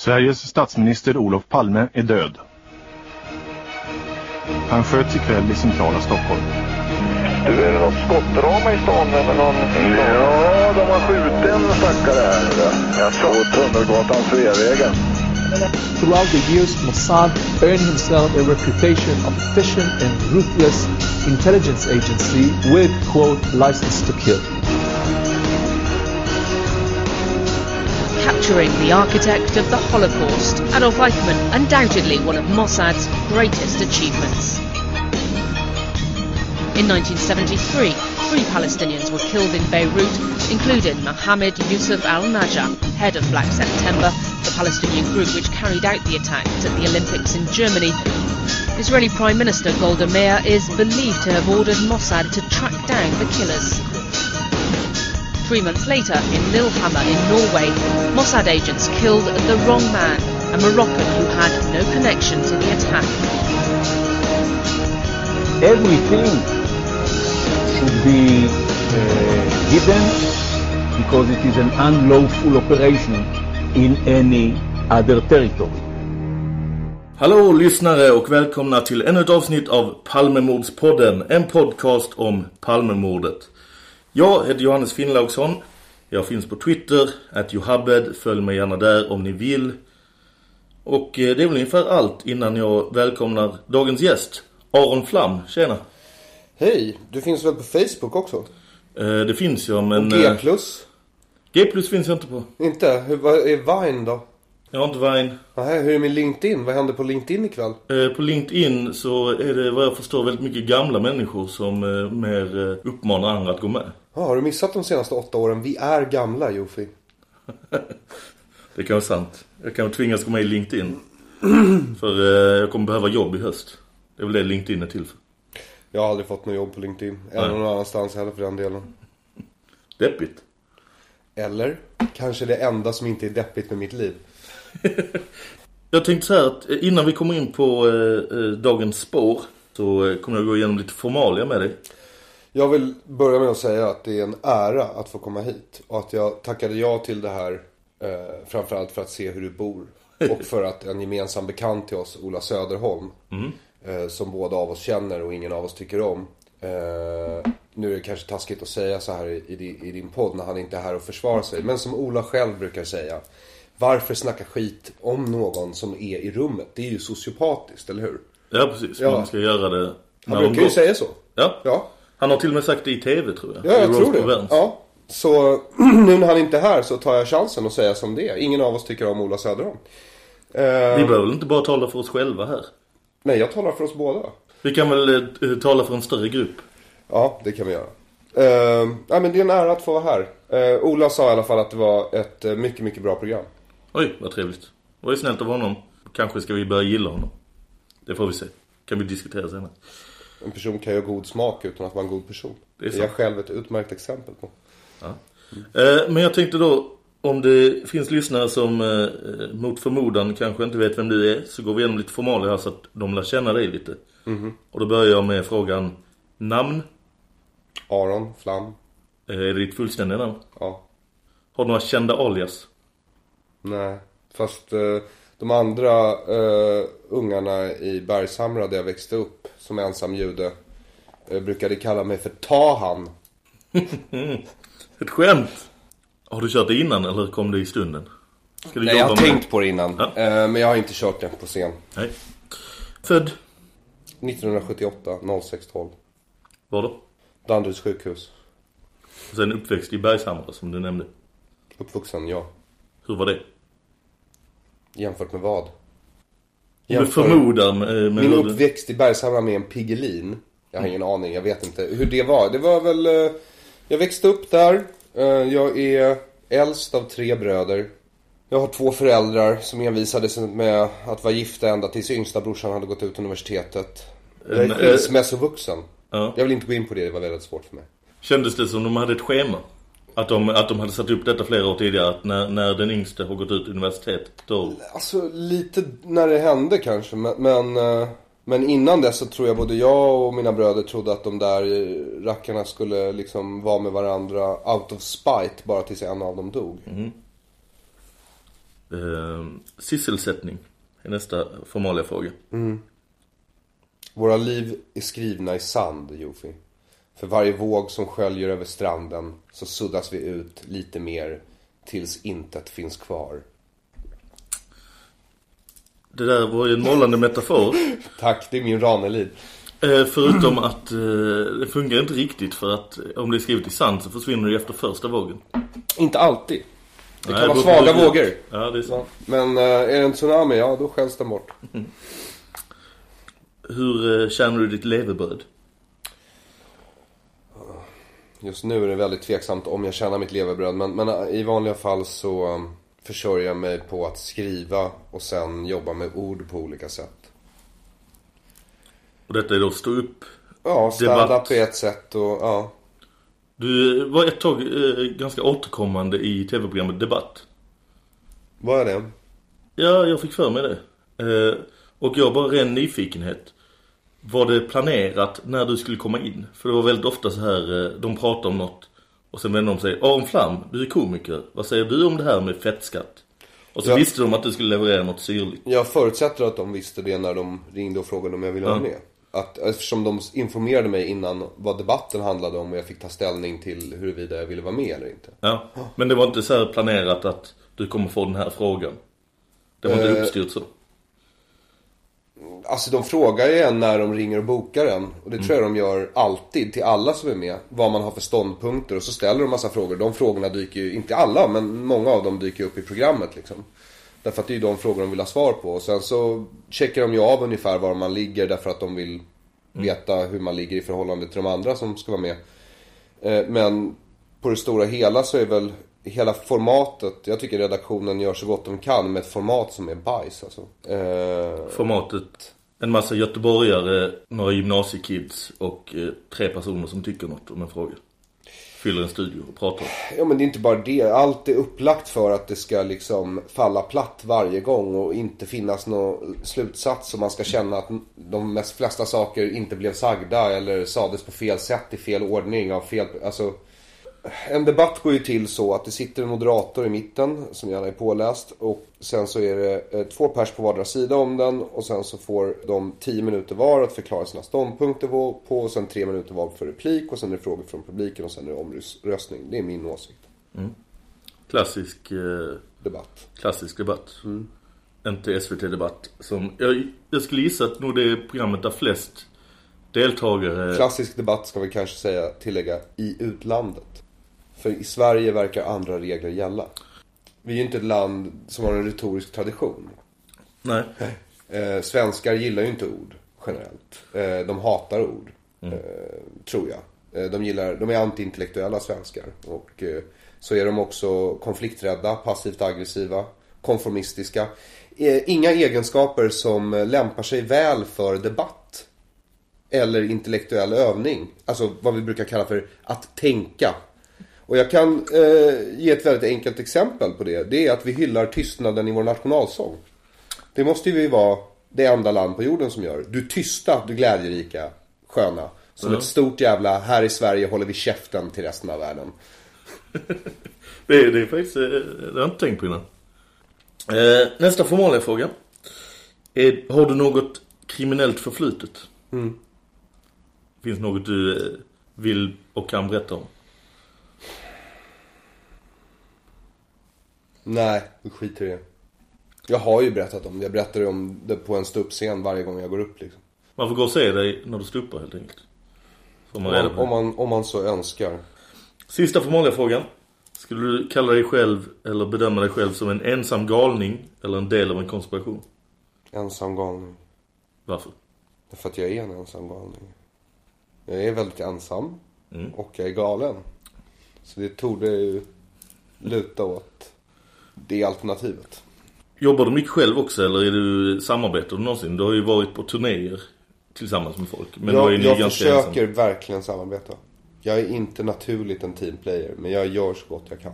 Sveriges statsminister Olof Palme är död. Han sköts ikväll i centrala Stockholm. Du, är det något skottdrama i stan eller någon... Ja, de har skjutit en stackare här. På Tunnelgatan, Sveavägen. Throughout the years, Mossad earned himself a reputation of efficient and ruthless intelligence agency with, quote, license to kill. Capturing the architect of the Holocaust, Adolf Eichmann, undoubtedly one of Mossad's greatest achievements. In 1973, three Palestinians were killed in Beirut, including Mohammed Yusuf al-Najjar, head of Black September, the Palestinian group which carried out the attacks at the Olympics in Germany. Israeli Prime Minister Golda Meir is believed to have ordered Mossad to track down the killers. Three months later, in Lillehammer in Norway, Mossad agents killed the wrong man, a Moroccan who had no connection to the attack. everything should be uh, hidden because it is an unlawful operation in any other territory. Hallå lyssnare och välkomna till ännu ett avsnitt av Palmemordspodden, en podcast om Palmemordet. Jag heter Johannes Finnlaugsson. Jag finns på Twitter, att Johabed. Följ mig gärna där om ni vill. Och eh, det är väl ungefär allt innan jag välkomnar dagens gäst, Aron Flam. Tjena! Hej, du finns väl på Facebook också? Eh, Det finns jag, men... G+. eh, G plus finns jag inte på. Inte? Hur, vad är Vine då? Jag har inte Vine. Nähä, hur är det med LinkedIn? Vad händer på LinkedIn ikväll? Eh, På LinkedIn så är det vad jag förstår väldigt mycket gamla människor som eh, mer eh, uppmanar andra att gå med. Ja, har du missat de senaste åtta åren? Vi är gamla, Jofi. Det kan vara sant. Jag kan tvingas gå med i LinkedIn. För eh, jag kommer behöva jobb i höst. Det är väl det LinkedIn är till för. Jag har aldrig fått något jobb på LinkedIn. Eller Nej. någon annanstans heller för den delen. Deppigt. Eller kanske det enda som inte är deppigt med mitt liv. Jag tänkte så här att eh, innan vi kommer in på eh, eh, dagens spår så kommer jag gå igenom lite formalia med dig. Jag vill börja med att säga att det är en ära att få komma hit. Och att jag tackade ja till det här. Eh, framförallt för att se hur du bor. Och för att en gemensam bekant till oss, Ola Söderholm. Eh, som båda av oss känner och ingen av oss tycker om. Eh, nu är det kanske taskigt att säga så här i, i, i din podd när han inte är här och försvarar sig. Men som Ola själv brukar säga. Varför snacka skit om någon som är i rummet? Det är ju sociopatiskt, eller hur? Ja precis, Ja. man ska göra det Han brukar ju säga så. Ja. Ja. Han har till och med sagt det i tv tror jag. Ja, jag tror det. Ja. Så nu när han inte är här så tar jag chansen och säga som det är. Ingen av oss tycker om Ola Söderholm. Eh, Vi behöver väl inte bara tala för oss själva här. Nej, jag talar för oss båda. Vi kan väl eh, tala för en större grupp. Ja, det kan vi göra. Uh, nej, men det är en ära att få vara här. Eh, Ola sa i alla fall att det var ett eh, mycket, mycket bra program. Oj, vad trevligt. Det var ju snällt av honom. Kanske ska vi börja gilla honom. Det får vi se. Kan vi diskutera senare. En person kan ju ha god smak utan att vara en god person. Det är Det är jag själv ett utmärkt exempel på. Eh, Men jag tänkte då, om det finns lyssnare som eh, mot förmodan kanske inte vet vem du är, så går vi igenom lite formalia här så att de lär känna dig lite. Och då börjar jag med frågan namn. Aron, Flam. Eh, Är det ditt fullständiga namn? Ja. Har du några kända alias? Nej, fast de andra eh, ungarna i Bergshamra där jag växte upp som ensam jude eh, brukade kalla mig för Tahan. Ett skämt! Har du kört det innan eller kom det i stunden? Nej, jag har med- tänkt på det innan. Ja. Eh, men jag har inte kört den på scen. Nej. Född? 1978, 0612. Var då? Danderyds sjukhus. Och sen uppväxt i Bergshamra som du nämnde. Uppvuxen, ja. Hur var det? Jämfört med vad? Jag förmodar med, med Min du- uppväxt i Bergshamra med en Piggelin. Jag har ingen aning, jag vet inte hur det var. Det var väl... eh, Jag växte upp där. Eh, Jag är äldst av tre bröder. Jag har två föräldrar som envisades med att vara gifta ända tills yngsta brorsan hade gått ut universitetet. Jag är En, eh, skilsmässovuxen. Ja. Jag vill inte gå in på det, det var väldigt svårt för mig. Kändes det som de hade ett schema? Att de, att de hade satt upp detta flera år tidigare, att när, när den yngste har gått ut universitetet, då... Alltså lite när det hände kanske men, men, eh, men innan dess så tror jag både jag och mina bröder trodde att de där eh, rackarna skulle liksom vara med varandra out of spite bara tills en av dem dog. Eh, sysselsättning är nästa formaliga fråga. Våra liv är skrivna i sand, Jofi. För varje våg som sköljer över stranden så suddas vi ut lite mer tills intet finns kvar. Det där var ju en målande metafor. Tack, det är min Ranelid. Eh, förutom att eh, det fungerar inte riktigt för att eh, om det är skrivet i sand så försvinner det efter första vågen. Inte alltid. Det Nej, kan vara svaga vågor. Ja, det är sant. Men eh, är det en tsunami, ja då skälls den bort. Hur tjänar du ditt levebröd? Just nu är det väldigt tveksamt om jag tjänar mitt levebröd. Men, men eh, i vanliga fall så um, försörjer jag mig på att skriva och sen jobba med ord på olika sätt. Och detta är då stå upp. Ja, stand-up är ett sätt och ja. Du eh, var ett tag eh, ganska återkommande i tv-programmet Debatt. Vad är det? Ja, jag fick för mig det. Eh, och jag bara ren nyfikenhet. Var det planerat när du skulle komma in? För det var väldigt ofta så här, eh, de pratar om något och sen vänder de sig, Aron Flam, du är komiker. Vad säger du om det här med fettskatt? Och så Ja. visste de att du skulle leverera något syrligt. Jag förutsätter att de visste det när de ringde och frågade om jag ville vara Ja. med. Att, eftersom de informerade mig innan vad debatten handlade om och jag fick ta ställning till huruvida jag ville vara med eller inte. Ja. Men det var inte så planerat att du kommer få den här frågan. Det var inte Eh, uppstyrt så. Alltså de frågar ju en när de ringer och bokar en. Och det tror jag de gör alltid till alla som är med. Vad man har för ståndpunkter. Och så ställer de massa frågor. De frågorna dyker ju, inte alla, men många av dem dyker upp i programmet liksom. Därför att det är ju de frågor de vill ha svar på. Och sen så checkar de ju av ungefär var man ligger därför att de vill veta hur man ligger i förhållande till de andra som ska vara med. Eh, Men på det stora hela så är väl hela formatet, jag tycker redaktionen gör så gott de kan med ett format som är bajs alltså. Eh, Formatet, en massa göteborgare, några gymnasiekids och eh, tre personer som tycker något om en fråga. Fyller en studio och pratar. Ja men det är inte bara det. Allt är upplagt för att det ska liksom falla platt varje gång och inte finnas någon slutsats. Och man ska känna att de mest flesta saker inte blev sagda eller sades på fel sätt i fel ordning. Av fel, alltså, en debatt går ju till så att det sitter en moderator i mitten som gärna är påläst. Och sen så är det eh, två pers på vardera sida om den. Och sen så får de tio minuter var att förklara sina ståndpunkter på. och sen tre minuter var för replik. Och sen är det frågor från publiken och sen är det omröstning. Det är min åsikt. Klassisk, eh, Debatt. klassisk debatt. Inte SVT-debatt. Som, jag, jag skulle gissa att nog det är programmet där flest deltagare... Klassisk debatt ska vi kanske säga, tillägga, i utlandet. För i Sverige verkar andra regler gälla. Vi är ju inte ett land som har en retorisk tradition. Nej. Eh, svenskar gillar ju inte ord generellt. Eh, de hatar ord. Eh, tror jag. Eh, de, gillar, de är antiintellektuella svenskar. Och eh, så är de också konflikträdda, passivt aggressiva, konformistiska. Eh, inga egenskaper som lämpar sig väl för debatt. Eller intellektuell övning. Alltså vad vi brukar kalla för att tänka. Och jag kan eh, ge ett väldigt enkelt exempel på det. Det är att vi hyllar tystnaden i vår nationalsång. Det måste ju vi vara det enda land på jorden som gör. Du tysta, du glädjerika, sköna. Som ett stort jävla, här i Sverige håller vi käften till resten av världen. Det, är- det är faktiskt, eh, det har jag inte tänkt på innan. Eh, nästa formaliga fråga. Är, har du något kriminellt förflutet? Finns något du eh, vill och kan berätta om? Nej, vi skiter i det. Jag har ju berättat om det. Jag berättar om det på en ståuppscen varje gång jag går upp liksom. Man får gå och se dig när du stupar helt enkelt. Får man Om, om, man, om man så önskar. Sista formaliga frågan. Skulle du kalla dig själv eller bedöma dig själv som en ensam galning eller en del av en konspiration? Ensam galning. Varför? Därför att jag är en ensam galning. Jag är väldigt ensam. Mm. Och jag är galen. Så det torde ju luta åt det alternativet. Jobbar du mycket själv också eller är du samarbetar du någonsin? Du har ju varit på turnéer tillsammans med folk. Men är jag jag försöker ensam. verkligen samarbeta. Jag är inte naturligt en teamplayer. Men jag gör så gott jag kan.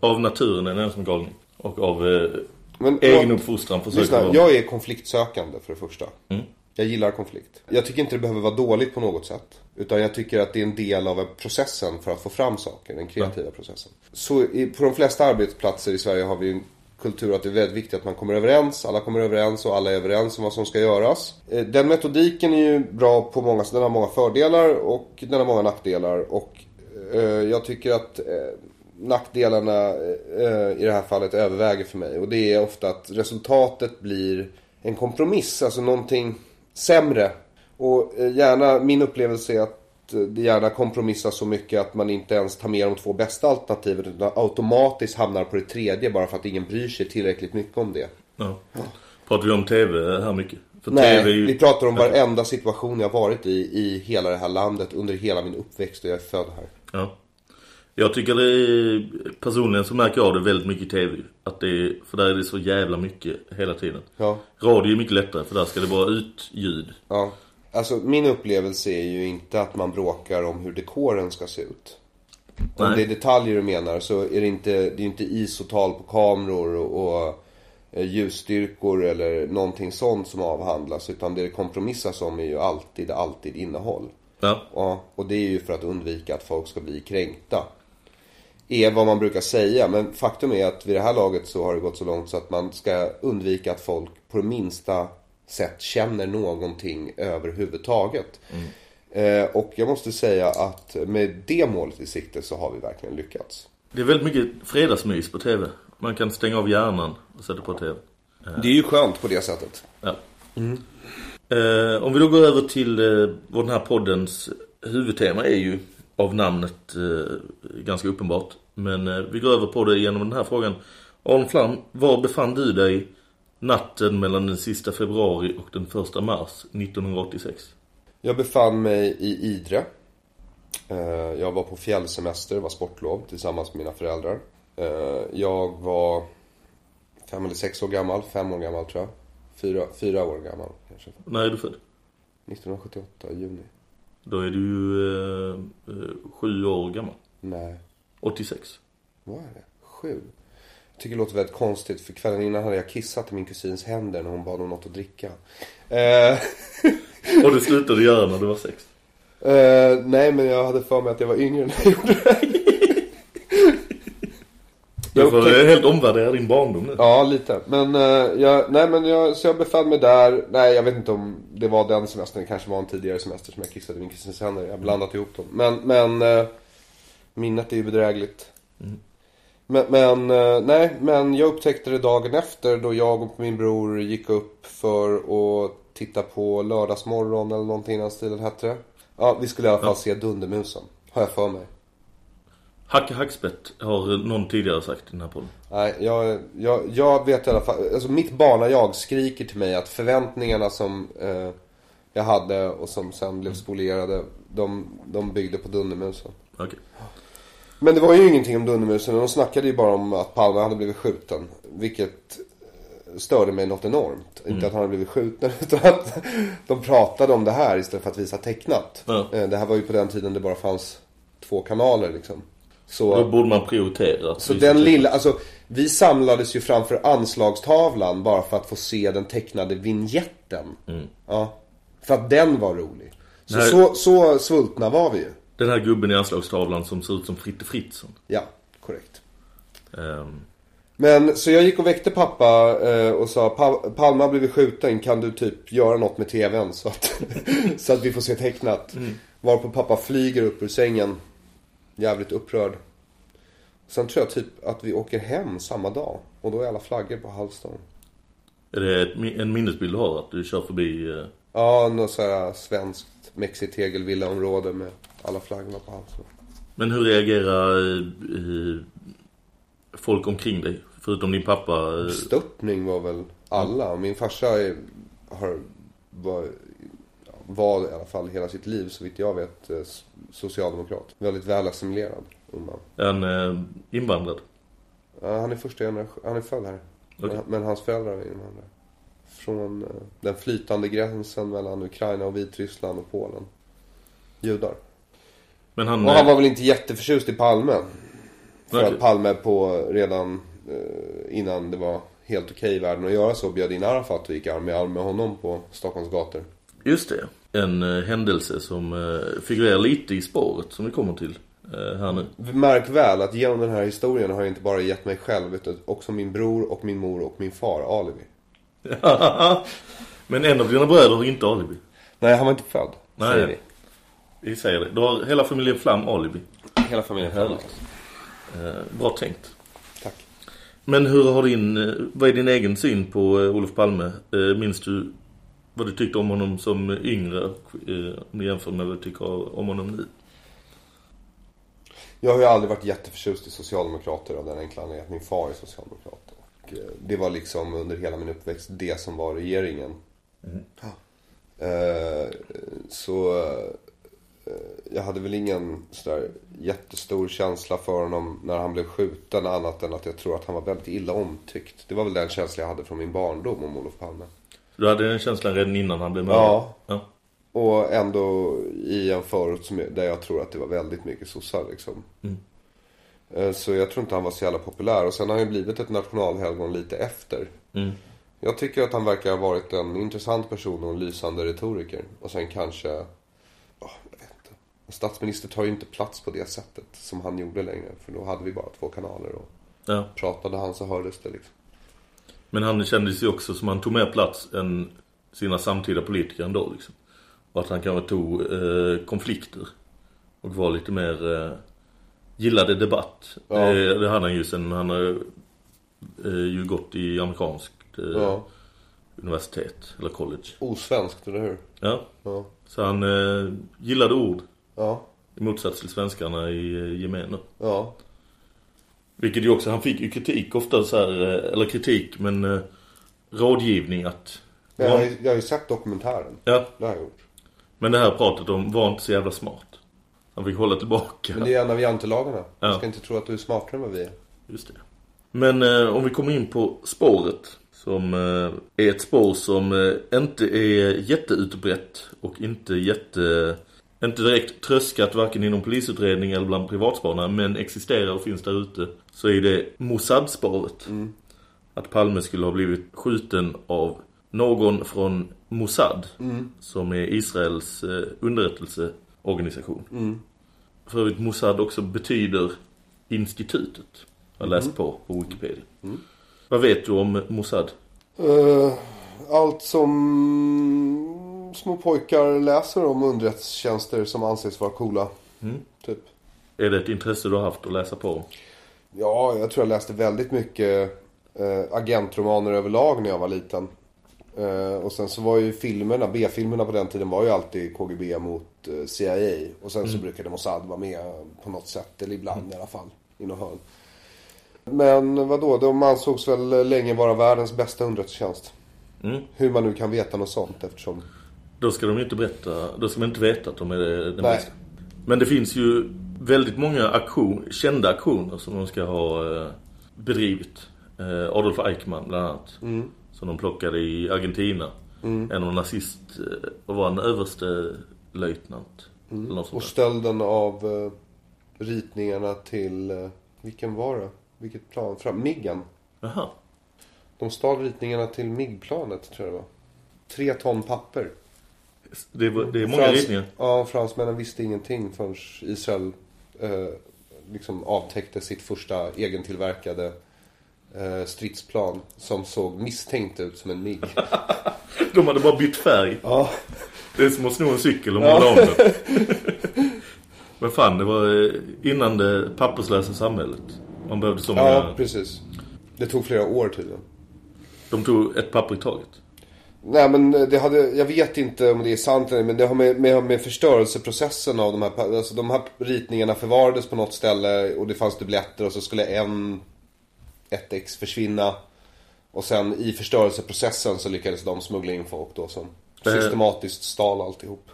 Av naturen är en ensam galning. Och av eh, Men, egen uppfostran försöker Lyssna, vara... jag är konfliktsökande för det första. Mm. Jag gillar konflikt. Jag tycker inte det behöver vara dåligt på något sätt. Utan jag tycker att det är en del av processen för att få fram saker, den kreativa processen. Så i, på de flesta arbetsplatser i Sverige har vi en kultur att det är väldigt viktigt att man kommer överens. Alla kommer överens och alla är överens om vad som ska göras. Eh, Den metodiken är ju bra på många Den har många fördelar och den har många nackdelar. Och eh, jag tycker att eh, nackdelarna eh, i det här fallet överväger för mig. Och det är ofta att resultatet blir en kompromiss. Alltså någonting sämre. Och eh, gärna, min upplevelse är att eh, det gärna kompromissar så mycket att man inte ens tar med de två bästa alternativen utan automatiskt hamnar på det tredje bara för att ingen bryr sig tillräckligt mycket om det. Ja. Pratar vi om TV här mycket? För Nej, ju... vi pratar om varenda situation jag varit i i hela det här landet under hela min uppväxt och jag är född här. Ja. Jag tycker det är, personligen så märker jag det väldigt mycket i TV. Att det är, för där är det så jävla mycket hela tiden. Ja. Radio är mycket lättare för där ska det vara ut ljud. Ja. Alltså min upplevelse är ju inte att man bråkar om hur dekoren ska se ut. Om Nej. det är detaljer du menar så är det inte, det är inte isotal på kameror och, och eh, ljusstyrkor eller någonting sånt som avhandlas. Utan det det kompromissas om är ju alltid, alltid innehåll. Ja. Ja, och det är ju för att undvika att folk ska bli kränkta. Är vad man brukar säga, men faktum är att vid det här laget så har det gått så långt så att man ska undvika att folk på det minsta sätt känner någonting överhuvudtaget. Eh, och jag måste säga att med det målet i sikte så har vi verkligen lyckats. Det är väldigt mycket fredagsmys på TV. Man kan stänga av hjärnan och sätta på TV. Det är ju skönt på det sättet. Ja. Eh, om vi då går över till eh, vad den här poddens huvudtema är ju av namnet eh, ganska uppenbart. Men eh, vi går över på det genom den här frågan. Aron Flam, var befann du dig natten mellan den sista februari och den första mars 1986? Jag befann mig i Idre. Eh, Jag var på fjällsemester, det var sportlov, tillsammans med mina föräldrar. Eh, Jag var fem eller sex år gammal, fem år gammal tror jag. Fyra, fyra år gammal kanske. När är du född? 1978, i juni. Då är du ju eh, sju år gammal. Nej, 86. vad är det? Sju? Jag tycker det låter väldigt konstigt, för kvällen innan hade jag kissat i min kusins händer när hon bad om något att dricka. Eh, Och det slutade göra när du var sex. eh, nej, men jag hade för mig att jag var yngre när jag gjorde det. Du får upptäckte- eh, helt omvärdera din barndom nu. Ja, lite. Men, eh, jag, nej, men jag, så jag befann mig där. Nej, jag vet inte om det var den semestern. Det kanske var en tidigare semester som jag kissade min kusins händer. Jag har blandat ihop dem. Men, men eh, minnet är ju bedrägligt. Men, men, eh, nej, men jag upptäckte det dagen efter då jag och min bror gick upp för att titta på Lördagsmorgon eller någonting i den stilen hette det. Ja, vi skulle i alla fall se Dundermusen. Har jag för mig. Hacke Hackspett har någon tidigare sagt i den här podden. Nej, jag, jag, jag vet i alla fall. Alltså mitt barna-jag skriker till mig att förväntningarna som eh, jag hade och som sen blev spolierade. De, de byggde på Dundermusen. Okej. Men det var ju ingenting om Dundermusen. De snackade ju bara om att Palme hade blivit skjuten. Vilket eh, störde mig något enormt. Inte att han hade blivit skjuten utan att de pratade om det här istället för att visa tecknat. Ja. Eh, Det här var ju på den tiden det bara fanns två kanaler liksom. Så... Då borde man prioritera. Så den lilla, alltså vi samlades ju framför anslagstavlan bara för att få se den tecknade vignetten. Ja. För att den var rolig. Så, Nej. så, så svultna var vi ju. Den här gubben i anslagstavlan som ser ut som Fritte Fritzson. Ja, korrekt. Ehm, Men så jag gick och väckte pappa eh, och sa "Pa- Palme har blivit skjuten, kan du typ göra något med tvn så att, så att vi får se tecknat. Varpå pappa flyger upp ur sängen, jävligt upprörd. Sen tror jag typ att vi åker hem samma dag och då är alla flaggor på halvstång. är det ett, en minnesbild du har? Att du kör förbi... eh, Ja, något sådär svenskt mexitegelvillaområde med alla flaggorna på halsen. Men hur reagerar eh, folk omkring dig? Förutom din pappa. eh, Störtning var väl alla. Min farsa är, har, var, var i alla fall hela sitt liv så vitt jag vet eh, socialdemokrat. Väldigt väl assimilerad ung man. En eh, invandrad. Ja, han är första generation, han är född här. Okej. Men, men hans föräldrar är invandrare. Från eh, den flytande gränsen mellan Ukraina och Vitryssland och Polen. Judar. Men han... Och han eh, var väl inte jätteförtjust i Palme. För att Palme på redan eh, innan det var helt okej i världen att göra så bjöd in Arafat och gick arm i arm med honom på Stockholms gator. Just det. En eh, händelse som eh, figurerar lite i spåret som vi kommer till. eh, här nu. Märk väl att genom den här historien har jag inte bara gett mig själv utan också min bror och min mor och min far alibi. Men en av dina bröder har inte alibi. Nej, han var inte född. Nej. Säger vi. Vi säger det. Du har hela familjen Flam alibi. Hela familjen. Härligt. Eh, bra tänkt. Tack. Men hur har din, eh, vad är din egen syn på eh, Olof Palme? Eh, minns du vad du tyckte om honom som yngre om du jämför med vad du tycker om honom nu? Jag har ju aldrig varit jätteförtjust i socialdemokrater av den enkla anledningen att min far är socialdemokrat. Och eh, det var liksom under hela min uppväxt det som var regeringen. Ja. Eh, Så eh, jag hade väl ingen sådär jättestor känsla för honom när han blev skjuten annat än att jag tror att han var väldigt illa omtyckt. Det var väl den känsla jag hade från min barndom om Olof Palme. Du hade den känslan redan innan han blev mördad? Ja. ja. Och ändå i en förort som, där jag tror att det var väldigt mycket sossar liksom. Eh, Så jag tror inte han var så jävla populär. Och sen har han ju blivit ett nationalhelgon lite efter. Mm. Jag tycker att han verkar ha varit en intressant person och en lysande retoriker. Och sen kanske, åh, jag vet inte. En statsminister tar ju inte plats på det sättet som han gjorde längre. För då hade vi bara två kanaler och ja. pratade han så hördes det liksom. Men han kändes ju också som han tog mer plats än sina samtida politiker ändå liksom. Och att han kanske tog eh, konflikter. Och var lite mer eh, gillade debatt. Ja. Det, det hade han ju sen han har eh, ju gått i amerikanskt eh, Ja. universitet eller college. Osvenskt, eller hur? Ja. Ja. Så han eh, gillade ord Ja. i motsats till svenskarna i eh, gemen. Ja. Vilket ju också, han fick ju kritik ofta så här, eh, eller kritik men eh, rådgivning att Jag har, jag har ju sett dokumentären. Ja, Det har jag gjort. men det här pratet om var inte så jävla smart. Han fick hålla tillbaka. Men det är en av jantelagarna. Ja. Du ska inte tro att du är smartare än vad vi är. Just det. Men eh, om vi kommer in på spåret. Som eh, är ett spår som eh, inte är jätteutbrett och inte jätte... Inte direkt tröskat varken inom polisutredning eller bland privatspanare men existerar och finns där ute. Så är det Mossad-spåret. Att Palme skulle ha blivit skjuten av någon från Mossad. Som är Israels eh, underrättelseorganisation. För övrigt Mossad också betyder institutet. Jag har läst på på Wikipedia. Vad vet du om Mossad? Eh, allt som små pojkar läser om underrättelsetjänster som anses vara coola. Typ. Är det ett intresse du har haft att läsa på? Ja, jag tror jag läste väldigt mycket eh, agentromaner överlag när jag var liten. Eh, och sen så var ju filmerna, B-filmerna på den tiden var ju alltid KGB mot eh, CIA. Och sen så brukade Mossad vara med på något sätt, eller ibland i alla fall, i någon hörn. Men vadå, de ansågs väl länge vara världens bästa underrättelsetjänst. Mm. Hur man nu kan veta något sånt eftersom... Då ska de ju inte berätta, då ska man inte veta att de är den Nej. bästa. Men det finns ju väldigt många aktion, kända aktioner som de ska ha eh, bedrivit. Adolf Eichmann bland annat. Som de plockade i Argentina. En av nazist, eh, vad var han, överste löjtnant. Sånt Och stölden av eh, ritningarna till, eh, vilken var det? Vilket plan? Fram, Miggen. Jaha. De stal ritningarna till MIG-planet tror jag det var. Tre ton papper. Det, var, det är många Frans- ritningar. Ja, fransmännen visste ingenting förrän Israel eh, liksom avtäckte sitt första egentillverkade stridsplan. Som såg misstänkt ut som en MIG. De hade bara bytt färg. ja. Det är som att sno en cykel och måla om den. Men fan, det var eh, innan det papperslösa samhället. Man behövde så många... ja, precis. Det tog flera år tydligen. De tog ett papper i taget. Nej men det hade, jag vet inte om det är sant eller men det har med, med, med förstörelseprocessen av de här, alltså de här ritningarna förvarades på något ställe och det fanns dubbletter och så skulle en, ett ex försvinna. Och sen i förstörelseprocessen så lyckades de smuggla in folk då som systematiskt stal alltihop.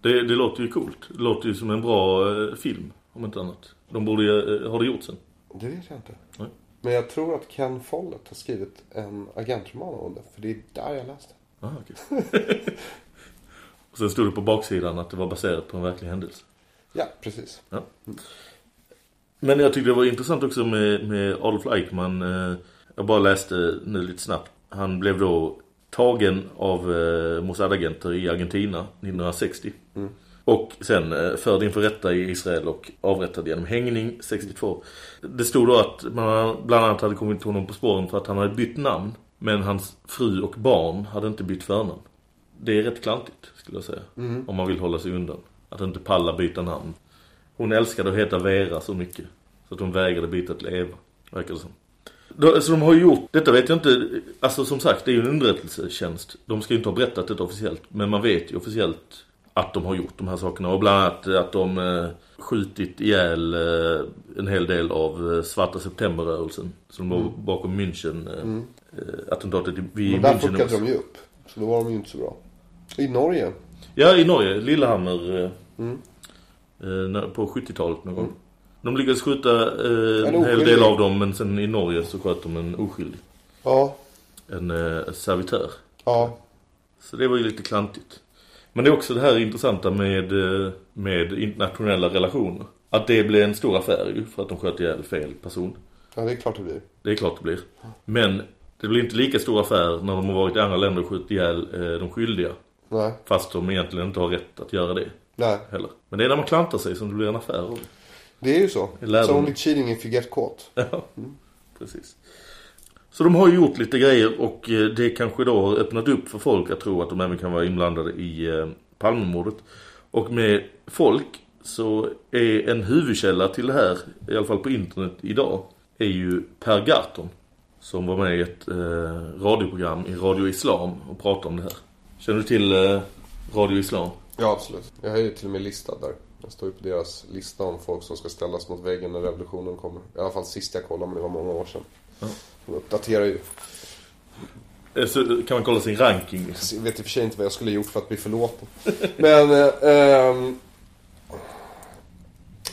Det, det låter ju coolt. Det låter ju som en bra eh, film, om inte annat. De borde ju, eh, har det gjort sen? Det vet jag inte. Nej. Men jag tror att Ken Follett har skrivit en agentroman om det. För det är där jag läste. Ah, okej. Och sen stod det på baksidan att det var baserat på en verklig händelse. Ja, precis. Ja. Men jag tyckte det var intressant också med, med Adolf Eichmann. Eh, Jag bara läste nu lite snabbt. Han blev då tagen av eh, Mossad-agenter i Argentina 1960. Och sen eh, förd inför rätta i Israel och avrättad genom hängning 62. Det stod då att man bland annat hade kommit honom på spåren för att han hade bytt namn. Men hans fru och barn hade inte bytt förnamn. Det är rätt klantigt skulle jag säga. Om man vill hålla sig undan. Att inte palla byta namn. Hon älskade att heta Vera så mycket. Så att hon vägrade byta till Eva. Verkar det som. Då, så de har gjort, detta vet jag inte, alltså som sagt det är ju en underrättelsetjänst. De ska ju inte ha berättat det officiellt. Men man vet ju officiellt att de har gjort de här sakerna. Och bland annat att de eh, skjutit ihjäl eh, en hel del av eh, svarta septemberrörelsen. Som låg bakom München. Eh, eh, attentatet i- vid Men där München. fuckade de ju upp. Så då var de ju inte så bra. I Norge. Ja, i Norge. Lillehammer. Eh, Mm. Eh, på 70-talet någon gång. De lyckades skjuta eh, en, En hel del av dem. Men sen i Norge så sköt de en oskyldig. Ja. En eh, servitör. Ja. Så det var ju lite klantigt. Men det är också det här intressanta med, eh, med internationella relationer. Att det blev en stor affär ju för att de sköt ihjäl fel person. Ja, det är klart det blir. Det är klart det blir. Men det blir inte lika stor affär när de har varit i andra länder och skjutit ihjäl eh, de skyldiga. Nej. Fast de egentligen inte har rätt att göra det Nej. heller. Men det är när man klantar sig som det blir en affär av det. Det är ju så. It's de. only cheating if you get caught. Ja, precis. Så de har ju gjort lite grejer och eh, det kanske då har öppnat upp för folk att tro att de även kan vara inblandade i eh, Palmemordet. Och med folk så är en huvudkälla till det här, i alla fall på internet idag, är ju Per Gahrton. Som var med i ett eh, radioprogram i Radio Islam och pratade om det här. Känner du till eh, Radio Islam? Ja, absolut. Jag är ju till och med listad där. Jag står ju på deras lista om folk som ska ställas mot väggen när revolutionen kommer. I alla fall sist jag kollade, men det var många år sedan. De uppdaterar ju. Eh, Så kan man kolla sin ranking. Jag vet i och för sig inte vad jag skulle gjort för att bli förlåten. Men, eh, ehm,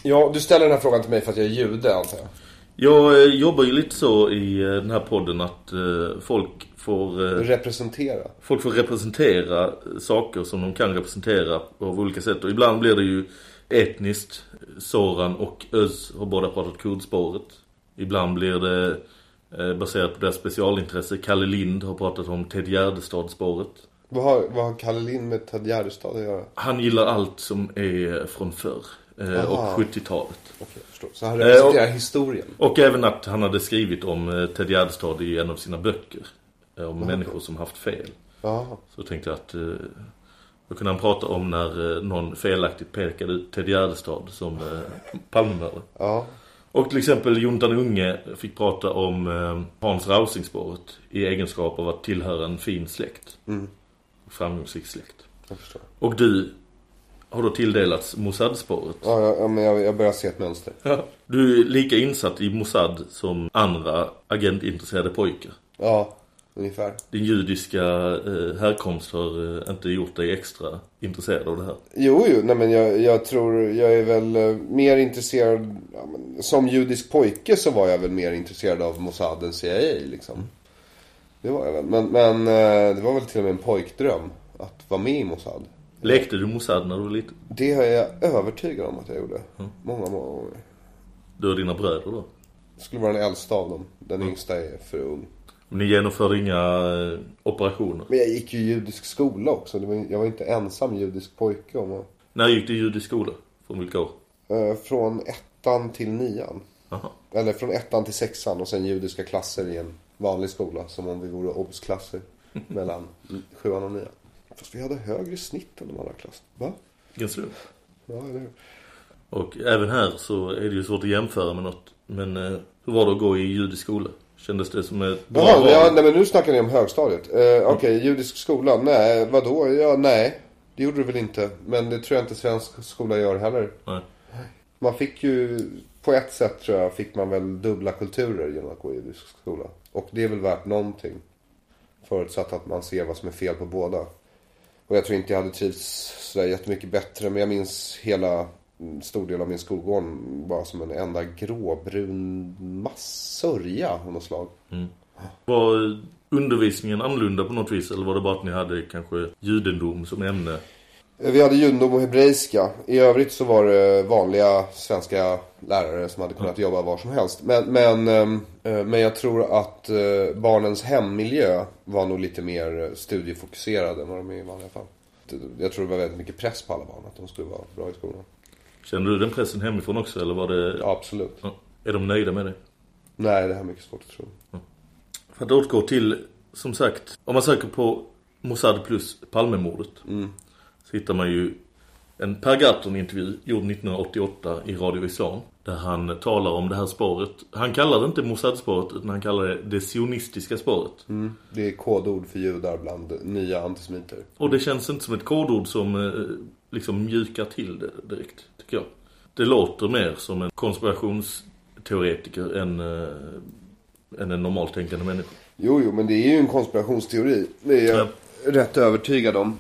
Ja, du ställer den här frågan till mig för att jag är jude, antar jag. Jag eh, jobbar ju lite så i eh, den här podden att eh, folk får, Representera. folk får representera saker som de kan representera på olika sätt. Och ibland blir det ju etniskt. Soran och Öz har båda pratat kurdspåret. Ibland blir det baserat på deras specialintresse. Kalle Lind har pratat om Ted Gärdestad-spåret. Vad har, vad har Kalle Lind med Ted Gärdestad att göra? Han gillar allt som är från förr. Eh, och Aha. 70-talet. Okej, jag förstår. Så han representerar historien. Och även att han hade skrivit om eh, Ted Gärdestad i en av sina böcker. Eh, Om människor som haft fel. Jaha. Så tänkte jag att eh, då kunde han prata om när eh, någon felaktigt pekade ut Ted Gärdestad som eh, Palmemördare. Ja. Och till exempel Jontan Unge fick prata om eh, Hans Rausingspåret i egenskap av att tillhöra en fin släkt. Mm. Framgångsrik släkt. Jag förstår. Och du har då tilldelats Mossad-spåret. Ja, ja, ja men jag, jag börjar se ett mönster. Ja. Du är lika insatt i Mossad som andra agentintresserade pojkar. Ja, ungefär. Din judiska eh, härkomst har eh, inte gjort dig extra intresserad av det här. Jo, jo, nej men jag, jag tror, jag är väl eh, mer intresserad, ja, men, som judisk pojke så var jag väl mer intresserad av Mossad än CIA liksom. Det var jag väl. Men, men eh, det var väl till och med en pojkdröm att vara med i Mossad. Lekte du Mossad när du var liten? Det är jag övertygad om att jag gjorde. Många, många gånger. Du och dina bröder då? Jag skulle vara den äldsta av dem. Den yngsta är för ung. Men ni genomförde inga eh, operationer? Men jag gick ju judisk skola också. Jag var inte ensam judisk pojke om att, När gick du judisk skola? Från vilka år? eh, Från ettan till nian. Jaha. Eller från ettan till sexan och sen judiska klasser i en vanlig skola. Som om vi vore obsklasser. mellan sjuan och nian. Fast vi hade högre snitt än de andra klasserna. Va? Slump. Ja, eller? Och även här så är det ju svårt att jämföra med något. Men eh, hur var det att gå i judisk skola? Kändes det som ett bra Jaha, ja, nej men nu snackar ni om högstadiet. Eh, Okej, judisk skola. Nej, vadå? Ja, nej. Det gjorde du väl inte. Men det tror jag inte svensk skola gör heller. Nej. Man fick ju, på ett sätt tror jag, fick man väl dubbla kulturer genom att gå i judisk skola. Och det är väl värt någonting. Förutsatt att man ser vad som är fel på båda. Och jag tror inte jag hade trivts sådär jättemycket bättre. Men jag minns hela, mm, stor del av min skolgård bara som en enda gråbrun massörja av något slag. Mm. Var undervisningen annorlunda på något vis? Eller var det bara att ni hade kanske judendom som ämne? Vi hade judendom och hebreiska. I övrigt så var det vanliga svenska lärare som hade kunnat jobba var som helst. Men, men, ehm, eh, men jag tror att eh, barnens hemmiljö var nog lite mer studiefokuserad än vad de är i vanliga fall. jag tror det var väldigt mycket press på alla barn att de skulle vara bra i skolan. Kände du den pressen hemifrån också eller var det... Ja, absolut. Ja. Är de nöjda med det? Nej, det här är mycket svårt att tro. För att återgå till, som sagt, om man söker på Mossad plus Palmemordet så hittar man ju en Per Gahrton-intervju gjord 1988 i Radio Islam där han talar om det här spåret. Han kallar det inte Mossad-spåret utan han kallar det det sionistiska spåret. Mm. Det är kodord för judar bland nya antisemiter. Och det känns inte som ett kodord som eh, liksom mjukar till det direkt, tycker jag. Det låter mer som en konspirationsteoretiker än, eh, än en normalt tänkande människa. Jo, jo, men det är ju en konspirationsteori. Det är jag rätt övertygad om.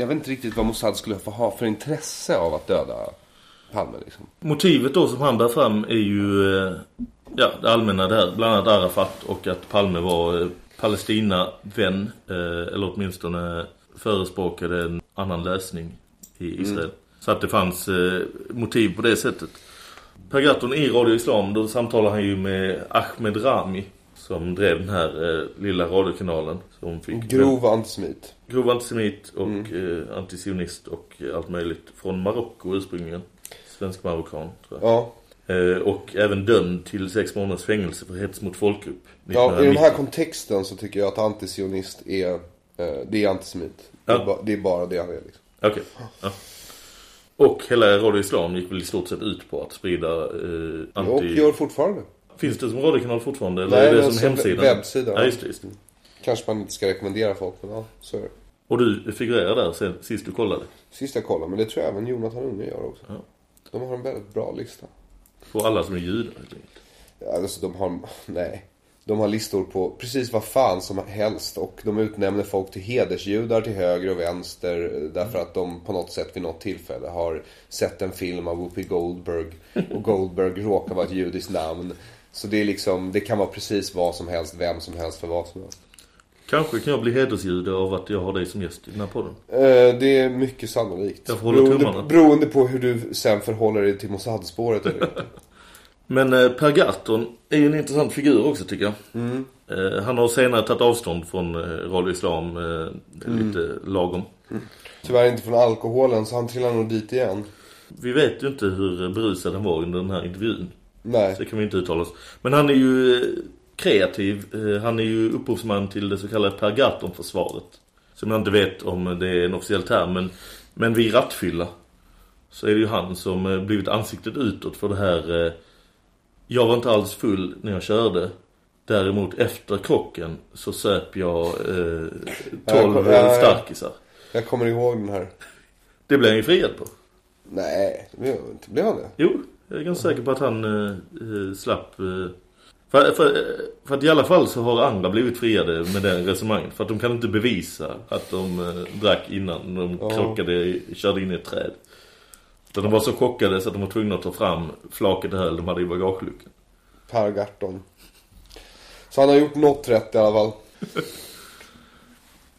Jag vet inte riktigt vad Mossad skulle få ha för intresse av att döda Palme liksom. Motivet då som han bär fram är ju eh, ja, det allmänna där, bland annat Arafat och att Palme var eh, Palestina-vän, eh, eller åtminstone förespråkade en annan lösning i Israel. Så att det fanns motiv på det sättet. Per Gahrton i Radio Islam, då samtalar han ju med Ahmed Rami som drev den här eh, lilla radiokanalen. Som fick Grov antisemit. grov antisemit och eh, antisionist och eh, allt möjligt. Från Marocko ursprungligen. Svensk marockan tror jag. Ja. Eh, och även dömd till sex månaders fängelse för hets mot folkgrupp. ja, i den här 1990. kontexten så tycker jag att antisionist är, eh, det är antisemit. Det, Ja. är ba, det är bara det han är liksom. Okej. Ja. Och hela Radio Islam gick väl i stort sett ut på att sprida eh, Och anti... gör fortfarande. Finns det som radiokanal fortfarande? Eller Nej, är det som som hemsida? webbsida. Ja, just det, just det. Kanske man inte ska rekommendera folk, men ja, så är det. Och du figurerar där sen, sist du kollade? Sist jag kollade, men det tror jag även Jonathan Unge gör också. Ja. De har en väldigt bra lista. På alla som är judar helt enkelt. Ja, alltså de har, nej. De har listor på precis vad fan som helst och de utnämner folk till hedersjudar till höger och vänster eh, därför att de på något sätt vid något tillfälle har sett en film av Whoopi Goldberg och Goldberg råkar vara ett judiskt namn. Så det är liksom, det kan vara precis vad som helst, vem som helst för vad som helst. Kanske kan jag bli hedersjude av att jag har dig som gäst i den här podden. Eh, Det är mycket sannolikt. Jag får beroende, beroende på hur du sen förhåller dig till Mossad-spåret eller inte. Men eh, Per Gahrton är ju en intressant figur också tycker jag. Mm. Eh, han har senare tagit avstånd från eh, Radio Islam eh, Mm. lite lagom. Tyvärr inte från alkoholen så han trillar nog dit igen. Vi vet ju inte hur berusad han var under den här intervjun. Nej. Så det kan vi inte uttala oss. Men han är ju eh, kreativ. Eh, Han är ju upphovsman till det så kallade Per Gahrton-försvaret. Som jag inte vet om det är en officiell term. Men, men vid rattfylla så är det ju han som eh, blivit ansiktet utåt för det här. Jag var inte alls full när jag körde. Däremot efter krocken så söp jag eh, 12 Ja, ja, ja. starkisar. Jag kommer ihåg den här. Det blev han ju friad på. Nej, det blev han inte. Blev han det? Jo, jag är ganska säker på att han eh, eh, slapp... Eh, för, för, för att i alla fall så har andra blivit friade med den resonemanget. För att de kan inte bevisa att de eh, drack innan de Ja. krockade, körde in i ett träd. Så de var så chockade så att de var tvungna att ta fram flaket öl de hade i bagageluckan. Per Gahrton. Så han har gjort något rätt i alla fall.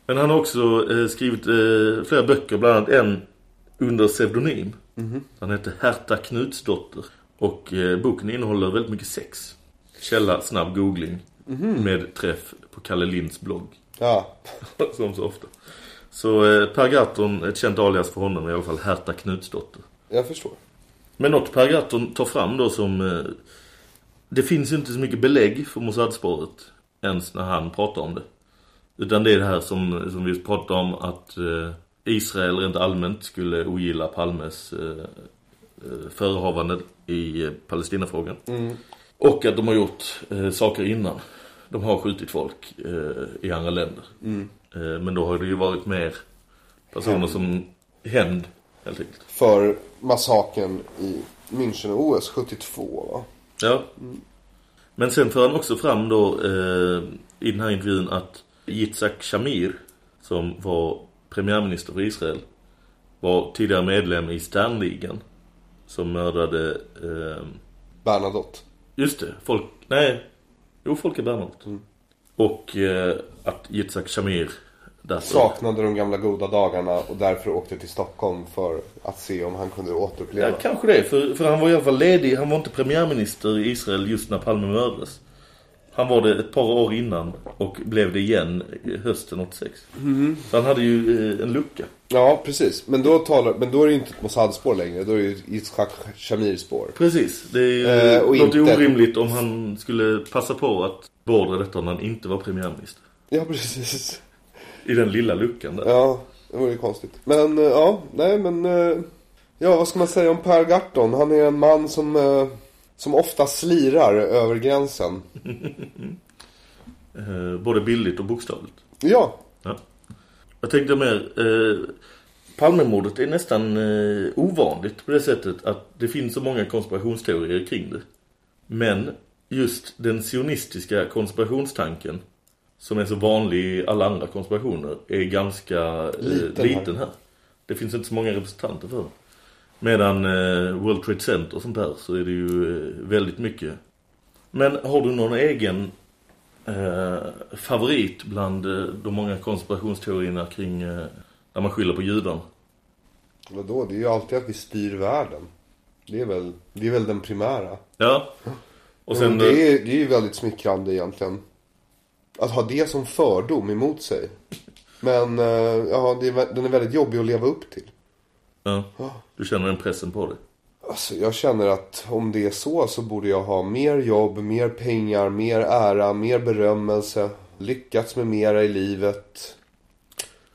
Men han har också eh, skrivit eh, flera böcker, bland annat en under pseudonym. Han heter Herta Knutsdotter. Och eh, boken innehåller väldigt mycket sex. Källa, snabb googling. Med träff på Kalle Linds blogg. Ja. Som så ofta. Så eh, Per Gahrton, ett känt alias för honom i alla fall Herta Knutsdotter. Jag förstår. Men något Per Gahrton tar fram då som... Eh, det finns inte så mycket belägg för Mossad-spåret. Ens när han pratar om det. Utan det är det här som, som vi pratar om att eh, Israel rent allmänt skulle ogilla Palmes eh, eh, förehavanden i eh, Palestinafrågan. Och att de har gjort eh, saker innan. De har skjutit folk eh, i andra länder. Eh, men då har det ju varit mer personer som hämnd helt enkelt. För massakern i München-OS 72 va? Ja. Men sen för han också fram då i den här intervjun att Yitzhak Shamir, som var premiärminister för Israel, var tidigare medlem i Sternligan. Som mördade, eh, Bernadotte. just det, folk, nej, jo Folke Bernadotte. Och eh, att Yitzhak Shamir därför, Saknade de gamla goda dagarna och därför åkte till Stockholm för att se om han kunde återuppleva. Ja, kanske det. För, för han var i alla fall ledig. Han var inte premiärminister i Israel just när Palme mördades. Han var det ett par år innan och blev det igen hösten 86. Så han hade ju eh, en lucka. Ja, precis. Men då, talar, men då är det inte ett Mossad-spår längre. Då är det ju ett Yitzhak Shamir-spår. Precis. Det är ju Eh, och något inte- orimligt om han skulle passa på att beordra detta när han inte var premiärminister. Ja, precis. I den lilla luckan där. Ja, det vore ju konstigt. Men eh, ja, nej men... eh, Ja, vad ska man säga om Per Gahrton? Han är en man som, som ofta slirar över gränsen. Eh, både bildligt och bokstavligt. Ja, Ja. Jag tänkte mer, eh, Palmemordet är nästan eh, ovanligt på det sättet att det finns så många konspirationsteorier kring det. Men just den sionistiska konspirationstanken, som är så vanlig i alla andra konspirationer, är ganska eh, Liten liten, här. här. Det finns inte så många representanter för den. Medan eh, World Trade Center och sånt där så är det ju eh, väldigt mycket. Men har du någon egen eh, favorit bland eh, de många konspirationsteorierna kring eh, där man skyller på judarna? vadå? Det är ju alltid att vi styr världen. Det är väl, det är väl den primära. Ja. Och sen, Men eh, det, är, det är ju väldigt smickrande egentligen. Att ha det som fördom emot sig. Men eh, ja, det är, den är väldigt jobbig att leva upp till. Ja, du känner den pressen på dig. Alltså, jag känner att om det är så så borde jag ha mer jobb, mer pengar, mer ära, mer berömmelse. Lyckats med mera i livet.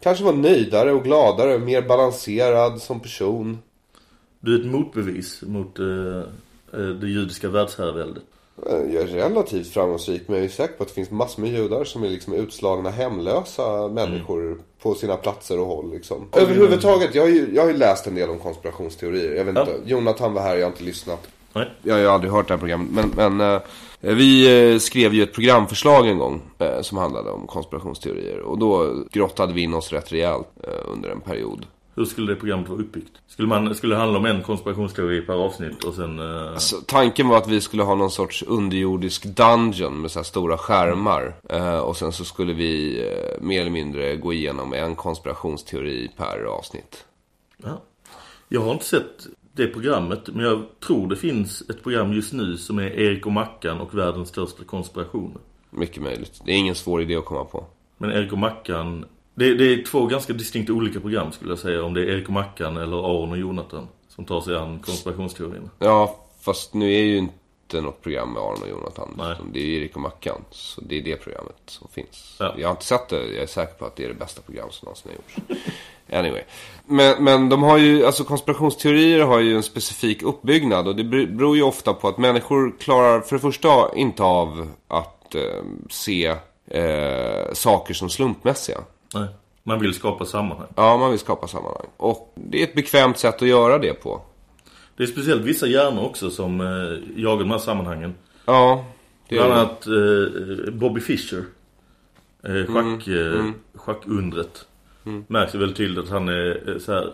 Kanske vara nöjdare och gladare, mer balanserad som person. Du är ett motbevis mot eh, eh, det judiska världsherraväldet. Eh, Jag är relativt framgångsrik men jag är säker på att det finns massor med judar som är liksom utslagna hemlösa människor på sina platser och håll liksom. Överhuvudtaget, jag har ju, jag har ju läst en del om konspirationsteorier. Jag vet Ja. inte, Jonathan var här, jag har inte lyssnat. Nej. Jag har ju aldrig hört det här programmet. Men, men eh, vi eh, skrev ju ett programförslag en gång eh, som handlade om konspirationsteorier. Och då grottade vi in oss rätt rejält eh, under en period. Hur skulle det programmet vara uppbyggt? Skulle, man, skulle det handla om en konspirationsteori per avsnitt och sen... Eh, Så tanken var att vi skulle ha någon sorts underjordisk dungeon med så här stora skärmar. Eh, och sen så skulle vi eh, mer eller mindre gå igenom en konspirationsteori per avsnitt. ja. Jag har inte sett det programmet, men jag tror det finns ett program just nu som är Erik och Mackan och världens största konspirationer. Mycket möjligt. Det är ingen svår idé att komma på. Men Erik och Mackan... Det, det är två ganska distinkt olika program skulle jag säga. Om det är Erik och Mackan eller Aron och Jonathan som tar sig an konspirationsteorierna. Ja, fast nu är ju inte något program med Aron och Jonathan. Nej. Det är Erik och Mackan. Så det är det programmet som finns. Ja. Jag har inte sett det. Jag är säker på att det är det bästa program som någonsin har gjorts. Anyway. Men, men de har ju, alltså konspirationsteorier har ju en specifik uppbyggnad. Och det ber- beror ju ofta på att människor klarar för det första inte av att eh, se eh, saker som slumpmässiga. Nej. Man vill skapa sammanhang. Ja, man vill skapa sammanhang. Och det är ett bekvämt sätt att göra det på. Det är speciellt vissa hjärnor också som eh, jagar de här sammanhangen. Ja, det Bland annat eh, Bobby Fischer. Eh, schack, eh, Schackundret. Märks ju väldigt tydligt att han är eh, så här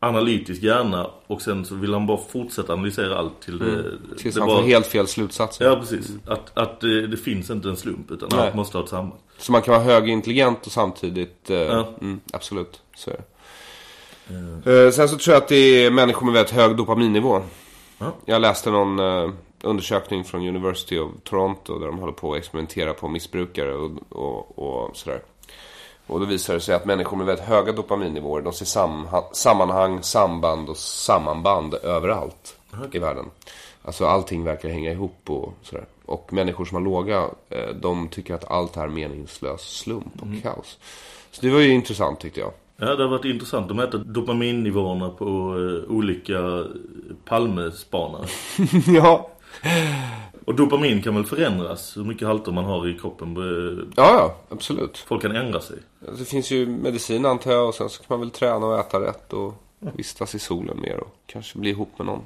analytisk hjärna och sen så vill han bara fortsätta analysera allt till det, Tills det han får helt fel slutsatser. Ja, precis. Att, att det, det finns inte en slump utan Nej. allt måste ha ett samband. Så man kan vara högintelligent och samtidigt... Eh, Ja. mm, absolut, så det. Eh, sen så tror jag att det är människor med väldigt hög dopaminnivå. Ja. Jag läste någon eh, undersökning från University of Toronto där de håller på att experimentera på missbrukare och, och, och sådär. Och då visar det sig att människor med väldigt höga dopaminnivåer, de ser samha- sammanhang, samband och sammanband överallt i världen. Alltså allting verkar hänga ihop och sådär. Och människor som har låga, eh, de tycker att allt är meningslös slump och kaos. Så det var ju intressant tyckte jag. Ja, det har varit intressant att mäta dopaminnivåerna på eh, olika palmespanare. ja. Och dopamin kan väl förändras, hur mycket halter man har i kroppen. eh, Ja, ja, absolut. Folk kan ändra sig. Det finns ju medicin antar jag och sen så kan man väl träna och äta rätt och vistas i solen mer och kanske bli ihop med någon.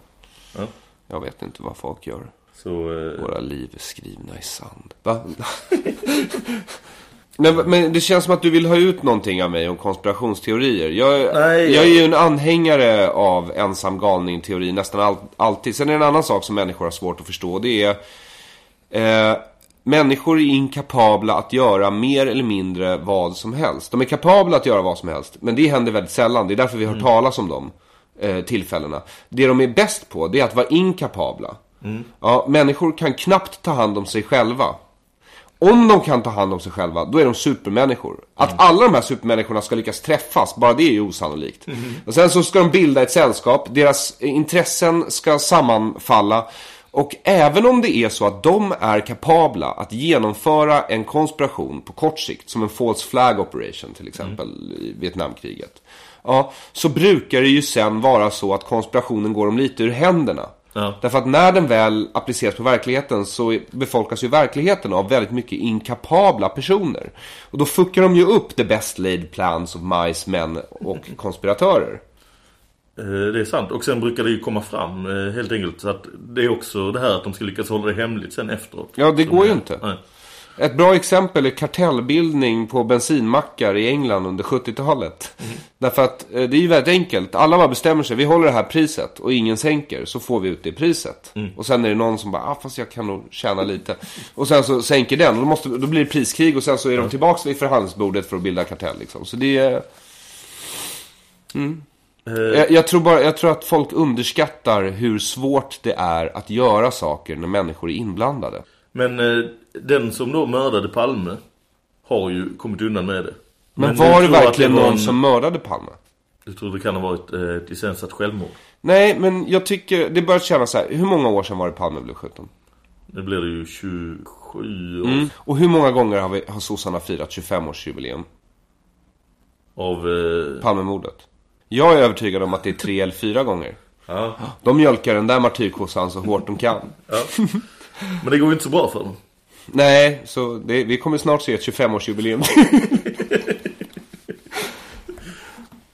Ja. Jag vet inte vad folk gör. Så, eh, Våra liv är skrivna i sand. Va? Nej, men det känns som att du vill ha ut någonting av mig om konspirationsteorier. Jag, Nej, jag är ju en anhängare av ensam galning-teori nästan all, alltid. Sen är det en annan sak som människor har svårt att förstå. Det är eh, Människor är inkapabla att göra mer eller mindre vad som helst. De är kapabla att göra vad som helst, men det händer väldigt sällan. Det är därför vi har hört talas om de eh, tillfällena. Det de är bäst på, det är att vara inkapabla. Ja, människor kan knappt ta hand om sig själva. Om de kan ta hand om sig själva, då är de supermänniskor. Att alla de här supermänniskorna ska lyckas träffas, bara det är ju osannolikt. Och sen så ska de bilda ett sällskap, deras intressen ska sammanfalla. Och även om det är så att de är kapabla att genomföra en konspiration på kort sikt, som en false flag operation till exempel i Vietnamkriget. Ja, så brukar det ju sen vara så att konspirationen går dem lite ur händerna. Ja. Därför att när den väl appliceras på verkligheten så befolkas ju verkligheten av väldigt mycket inkapabla personer. Och då fuckar de ju upp the best laid plans of mice, män och konspiratörer. Eh, Det är sant. Och sen brukar det ju komma fram eh, helt enkelt. Så att det är också det här att de ska lyckas hålla det hemligt sen efteråt. Ja, det går ju inte. Nej. Ett bra exempel är kartellbildning på bensinmackar i England under 70-talet. Därför att eh, det är ju väldigt enkelt. Alla bara bestämmer sig, vi håller det här priset och ingen sänker, så får vi ut det priset. Och sen är det någon som bara, ah, fast jag kan nog tjäna lite. Och sen så sänker den, och då, måste, då blir det priskrig och sen så är de tillbaka vid förhandlingsbordet för att bilda kartell. Liksom. Så det är... Eh, Jag, jag, tror bara, jag tror att folk underskattar hur svårt det är att göra saker när människor är inblandade. Men eh, den som då mördade Palme har ju kommit undan med det. Men, du var det verkligen var någon som mördade Palme? Du tror det kan ha varit eh, ett iscensatt självmord? Nej, men jag tycker, det börjar kännas så här. Hur många år sedan var det Palme blev skjuten? Nu blir det ju 27 år Mm. Och hur många gånger har, vi, har sossarna firat 25-årsjubileum? av... Eh, Palmemordet. Jag är övertygad om att det är tre eller fyra gånger. ja, De mjölkar den där martyrkossan så hårt de kan. ja. Men det går ju inte så bra för dem. Nej, så det, vi kommer snart se ett 25-årsjubileum.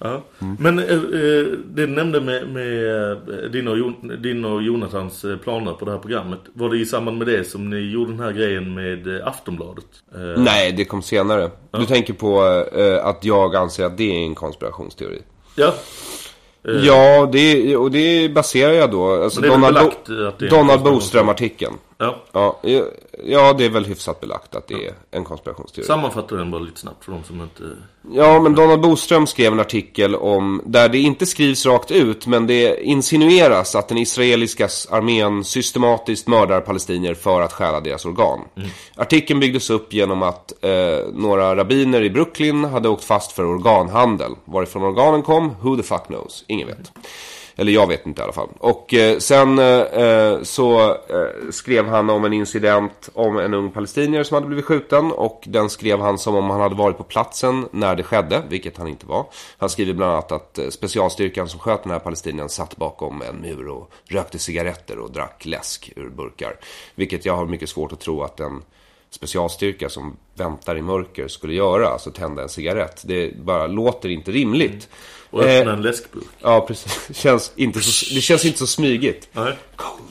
Ja. Men eh, eh, det du nämnde med, med eh, din, och Jon, din och Jonathans eh, planer på det här programmet. Var det i samband med det som ni gjorde den här grejen med Aftonbladet? Eh, Nej, det kom senare. Du tänker på eh, att jag anser att det är en konspirationsteori. Ja. Ja, det, och det baserar jag då. Alltså Donald, Bo- Donald? Boström-artikeln. Ja. Ja, ja, ja, det är väl hyfsat belagt att det är en konspirationsteori. Sammanfattar den bara lite snabbt för de som inte... Ja, men Donald Boström skrev en artikel om, där det inte skrivs rakt ut, men det insinueras att den israeliska armén systematiskt mördar palestinier för att stjäla deras organ. Artikeln byggdes upp genom att eh, några rabbiner i Brooklyn hade åkt fast för organhandel. Varifrån organen kom, who the fuck knows, ingen vet. Eller jag vet inte i alla fall. Och eh, sen eh, eh, så eh, skrev han om en incident om en ung palestinier som hade blivit skjuten. Och den skrev han som om han hade varit på platsen när det skedde, vilket han inte var. Han skriver bland annat att eh, specialstyrkan som sköt den här palestiniern satt bakom en mur och rökte cigaretter och drack läsk ur burkar. Vilket jag har mycket svårt att tro att en specialstyrka som väntar i mörker skulle göra, alltså tända en cigarett. Det bara låter inte rimligt. Mm. Och öppna Eh, en läskburk. Ja, precis. Känns inte så, det känns inte så smygigt. Nej. Cold.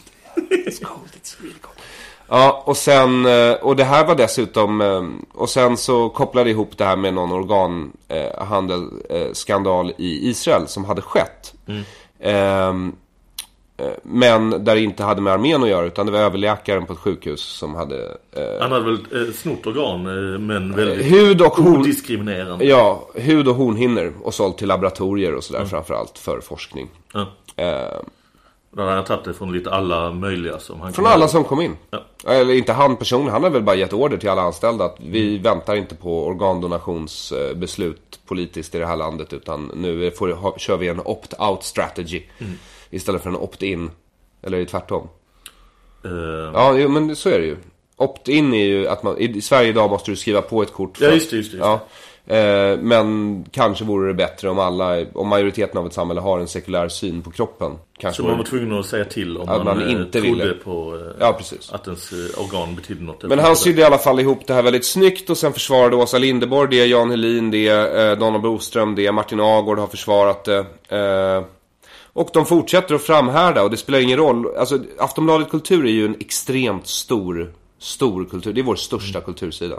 It's cold. It's really cold. Ja, och sen, eh, och det här var dessutom, eh, och sen så kopplade ihop det här med någon organhandelskandal i Israel som hade skett. Ehm, eh, Men där det inte hade med armén att göra utan det var överläkaren på ett sjukhus som hade eh, Han hade väl eh, snott organ, eh, men väldigt hud och horn, odiskriminerande. ja, hud och hornhinnor och sålt till laboratorier och sådär framförallt för forskning. Ja. Eh, Då hade han tagit det från lite alla möjliga som han Från alla som kom in. Ja. Eller inte han personligen, han har väl bara gett order till alla anställda att vi väntar inte på organdonationsbeslut politiskt i det här landet utan nu får, ha, kör vi en opt-out strategy istället för en opt-in. Eller är det tvärtom? Eh, Ja, jo, men så är det ju. Opt-in är ju att man, i Sverige idag måste du skriva på ett kort. Ja, just det, just det, just det. Ja. Eh, men kanske vore det bättre om alla, om majoriteten av ett samhälle har en sekulär syn på kroppen. Kanske Så man var tvungen att säga till om man, man eh, inte trodde ville. på eh, Ja, precis. att ens organ betydde något. Men han sydde i alla fall ihop det här väldigt snyggt och sen försvarade Åsa Linderborg det, Jan Helin det, eh, Donald Broström det, Martin Agård har försvarat det. Eh, och de fortsätter att framhärda och det spelar ingen roll. Alltså Aftonbladet Kultur är ju en extremt stor, stor kultur. Det är vår största kultursida.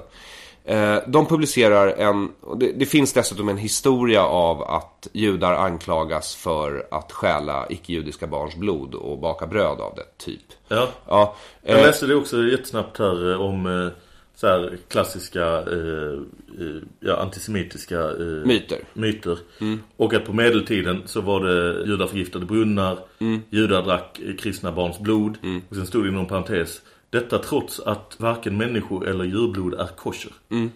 Eh, de publicerar en, det, det finns dessutom en historia av att judar anklagas för att stjäla icke-judiska barns blod och baka bröd av det, typ. Ja. Ja, Jag eh, läste det också jättesnabbt här om eh, så här klassiska eh, ja, antisemitiska eh, Myter. myter. Och att på medeltiden så var det judar förgiftade brunnar, judar drack eh, kristna barns blod. Och sen stod det inom parentes, Detta trots att varken människor eller djurblod är kosher. Mm.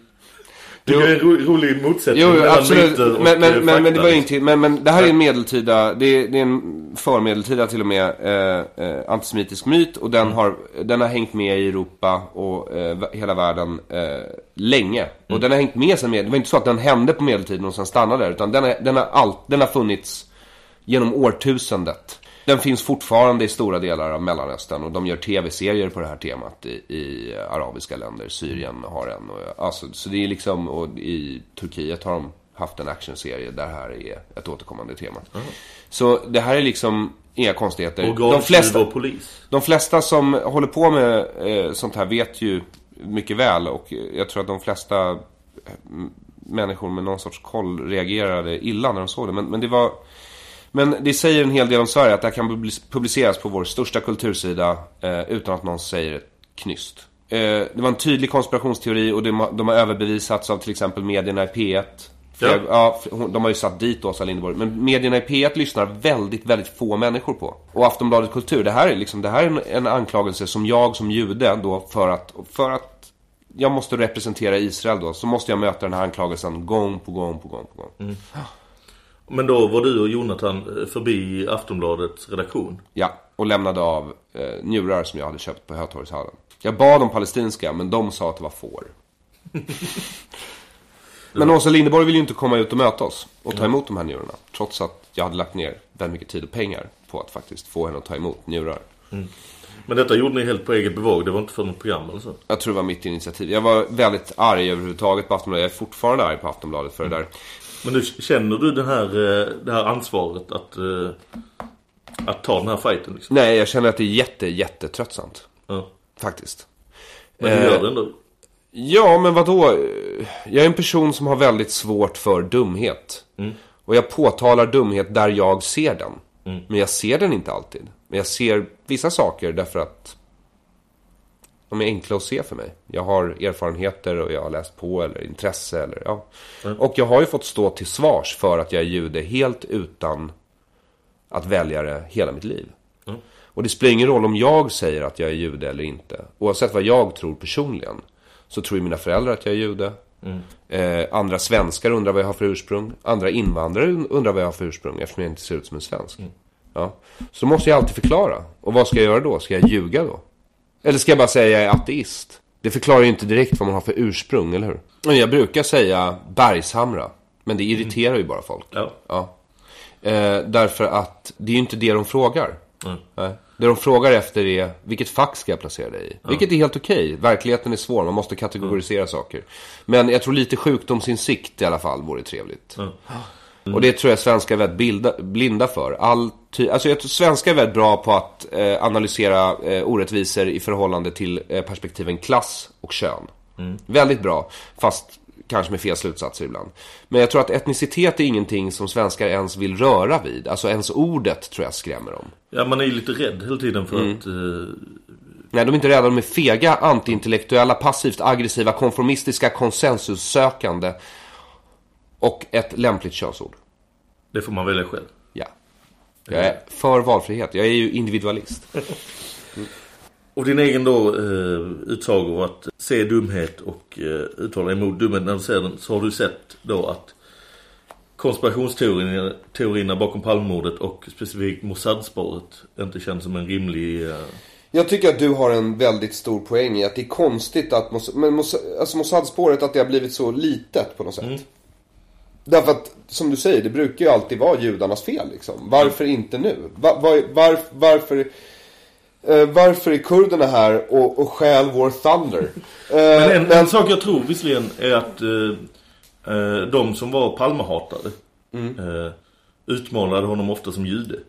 Det är en ro rolig motsättning Jo, mellan absolut. myter och Men, men, men, men det var liksom. inte, men, men det här är en medeltida, det är, det är en förmedeltida till och med eh, eh, antisemitisk myt. Och den har, den har hängt med i Europa och eh, hela världen eh, länge. Och den har hängt med sen med, det var inte så att den hände på medeltiden och sen stannade där. Utan den, är, den, har all, den har funnits genom årtusendet. Den finns fortfarande i stora delar av Mellanöstern och de gör tv-serier på det här temat i, i arabiska länder. Syrien har en. Och, alltså, så det är liksom, och i Turkiet har de haft en actionserie där det här är ett återkommande tema. Så det här är liksom inga konstigheter. De Organtjuv flesta, och polis. de flesta som håller på med eh, sånt här vet ju mycket väl och jag tror att de flesta eh, människor med någon sorts koll reagerade illa när de såg det. Men, men det var... Men det säger en hel del om Sverige att det här kan public- publiceras på vår största kultursida eh, utan att någon säger ett knyst. Eh, det var en tydlig konspirationsteori och de, har- de har överbevisats av till exempel medierna i P1. Flera, Ja. ja. de har ju satt dit Åsa Linderborg. Men medierna i P1 lyssnar väldigt, väldigt få människor på. Och Aftonbladet Kultur, det här är liksom, det här är en, en anklagelse som jag som jude då för att, för att jag måste representera Israel då, så måste jag möta den här anklagelsen gång på gång på gång på gång. Men då var du och Jonathan eh, förbi Aftonbladets redaktion. Ja, och lämnade av eh, njurar som jag hade köpt på Hötorgshallen. Jag bad om palestinska, men de sa att det var får. men Åsa Linderborg vill ju inte komma ut och möta oss och ta emot de här njurarna. Trots att jag hade lagt ner väldigt mycket tid och pengar på att faktiskt få henne att ta emot njurar. Men detta gjorde ni helt på eget bevåg. Det var inte för något program eller så. Jag tror det var mitt initiativ. Jag var väldigt arg överhuvudtaget på Aftonbladet. Jag är fortfarande arg på Aftonbladet för det där. Men nu känner du den här, eh, det här ansvaret att, eh, att ta den här fighten liksom? Nej, jag känner att det är jätte, jättetröttsamt. Ja. Faktiskt. Men du Eh, gör det ändå? Ja, men vad då? Jag är en person som har väldigt svårt för dumhet. Och jag påtalar dumhet där jag ser den. Men jag ser den inte alltid. Men jag ser vissa saker därför att de är enkla att se för mig. Jag har erfarenheter och jag har läst på eller intresse eller ja. Och jag har ju fått stå till svars för att jag är jude helt utan att välja det hela mitt liv. Och det spelar ingen roll om jag säger att jag är jude eller inte. Oavsett vad jag tror personligen. Så tror ju mina föräldrar att jag är jude. Eh, andra svenskar undrar vad jag har för ursprung. Andra invandrare undrar vad jag har för ursprung eftersom jag inte ser ut som en svensk. Ja. Så måste jag alltid förklara. Och vad ska jag göra då? Ska jag ljuga då? Eller ska jag bara säga jag är ateist? Det förklarar ju inte direkt vad man har för ursprung, eller hur? Jag brukar säga Bergshamra. Men det irriterar ju bara folk. Ja. Ja. Eh, därför att det är ju inte det de frågar. Mm. Nej. Det de frågar efter är, vilket fack ska jag placera dig i? Vilket är helt okej. Verkligheten är svår, man måste kategorisera saker. Men jag tror lite sjukdomsinsikt i alla fall vore trevligt. Och det tror jag svenskar är väldigt bilda, blinda för. All ty- alltså jag tror svenskar är väldigt bra på att eh, analysera eh, orättvisor i förhållande till eh, perspektiven klass och kön. Väldigt bra, fast kanske med fel slutsatser ibland. Men jag tror att etnicitet är ingenting som svenskar ens vill röra vid. Alltså ens ordet tror jag skrämmer dem. Ja, man är ju lite rädd hela tiden för Mm. att... Eh, Nej, de är inte rädda. De är fega, antiintellektuella, passivt aggressiva, konformistiska, konsensussökande och ett lämpligt könsord. det får man välja själv. Ja. Jag är för valfrihet. Jag är ju individualist. Och din egen då eh, utsago att se dumhet och eh, uttala emot dumhet när du ser den så har du sett då att konspirationsteorierna teorierna bakom Palmemordet och specifikt Mossad-spåret inte känns som en rimlig... Eh, Jag tycker att du har en väldigt stor poäng i att det är konstigt att Moss- men Moss- alltså Mossad-spåret att det har blivit så litet på något sätt. Därför att, som du säger, det brukar ju alltid vara judarnas fel liksom. Varför inte nu? Va, va, var, varför, eh, varför är kurderna här och, och stjäl vår thunder? Eh, Men en, en sak jag tror visserligen är att eh, eh, de som var Palmehatare eh, utmålade honom ofta som jude.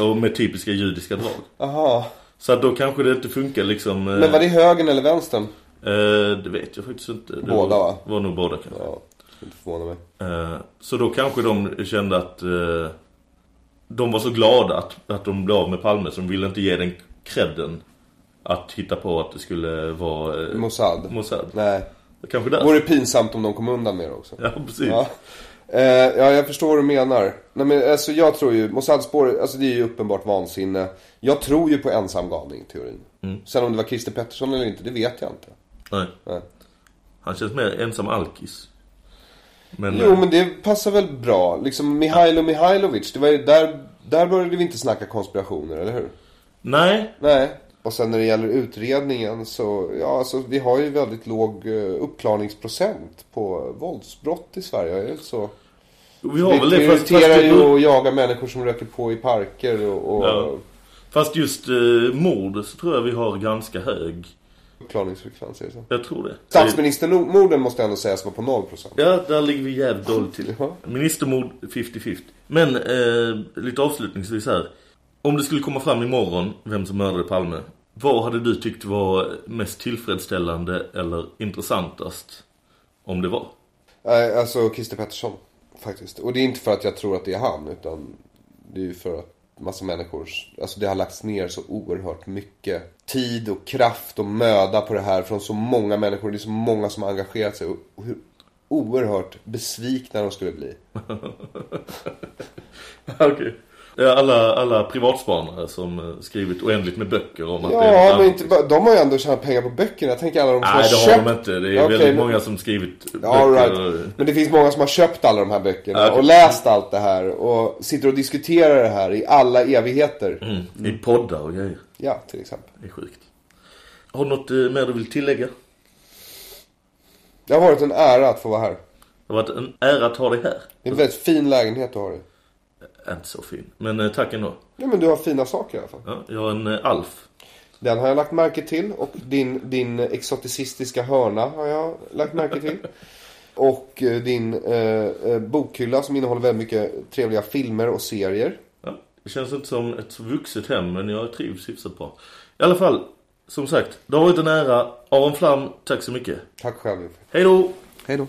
Och med typiska judiska drag. Aha. Så då kanske det inte funkar liksom... Eh, Men var det högern eller vänstern? eh, det vet jag faktiskt inte. Det Båda, var, va? var nog båda kanske. Ja, inte förvåna mig. Eh, så då kanske de kände att eh, de var så glada att, att de blev av med Palme så de ville inte ge den credden att hitta på att det skulle vara eh, Mossad? Mossad. Nej. Kanske där. Vore pinsamt om de kom undan med det också. Ja, precis. Ja. Eh, ja, jag förstår vad du menar. Nej, men alltså jag tror ju, Mossad-spår, alltså det är ju uppenbart vansinne. Jag tror ju på ensamgalning, teorin. Sen om det var Christer Pettersson eller inte, det vet jag inte. Nej. Nej. Han känns mer ensam alkis. Men, Jo, men det passar väl bra. Liksom Mihailo Mihailovic, det var ju där, där började vi inte snacka konspirationer, eller hur? Nej, Nej. Och sen när det gäller utredningen så, ja alltså vi har ju väldigt låg eh, uppklarningsprocent på våldsbrott i Sverige. Är det så? vi har Vi väl det. Fast, fast, prioriterar ju att jaga människor som röker på i parker och, och Ja. fast just eh, mord så tror jag vi har ganska hög. Uppklarningsfrekvens. Är det så? Jag tror det. Statsministermorden måste ändå sägas vara på 0%. Ja, där ligger vi jävligt dåligt till. Ja. Ministermord 50-50. Men eh, lite avslutningsvis här. Om det skulle komma fram imorgon vem som mördade Palme. Vad hade du tyckt var mest tillfredsställande eller intressantast? Om det var? Alltså Christer Pettersson. Faktiskt. Och det är inte för att jag tror att det är han. Utan det är ju för att massa människor, alltså det har lagts ner så oerhört mycket tid och kraft och möda på det här från så många människor. Det är så många som har engagerat sig. Och hur oerhört besvikna de skulle bli. Okej. Okay alla, alla privatspanare som eh, skrivit oändligt med böcker om att det är Ja, något men inte bara, de har ju ändå tjänat pengar på böckerna. Jag tänker alla de som Nej, har det köpt. har de inte. Det är Okej, väldigt men- många som skrivit All böcker. right. Men det finns många som har köpt alla de här böckerna okej. och läst allt det här och sitter och diskuterar det här i alla evigheter. Mm, I poddar och grejer. Ja, till exempel. Det är sjukt. Har du något eh, mer du vill tillägga? Det har varit en ära att få vara här. Det har varit en ära att ha dig här. Det är en väldigt fin lägenhet du har i. Inte så fin. Men eh, tack ändå. Ja, men du har fina saker i alla fall. Ja, jag har en eh, Alf. Den har jag lagt märke till och din, din exoticistiska hörna har jag lagt märke till. Och eh, din eh, eh, bokhylla som innehåller väldigt mycket trevliga filmer och serier. Ja, det känns inte som ett vuxet hem men jag trivs hyfsat bra. I alla fall, som sagt, det har varit en ära. Aron Flam, tack så mycket. Tack själv. Hej då! Hej då.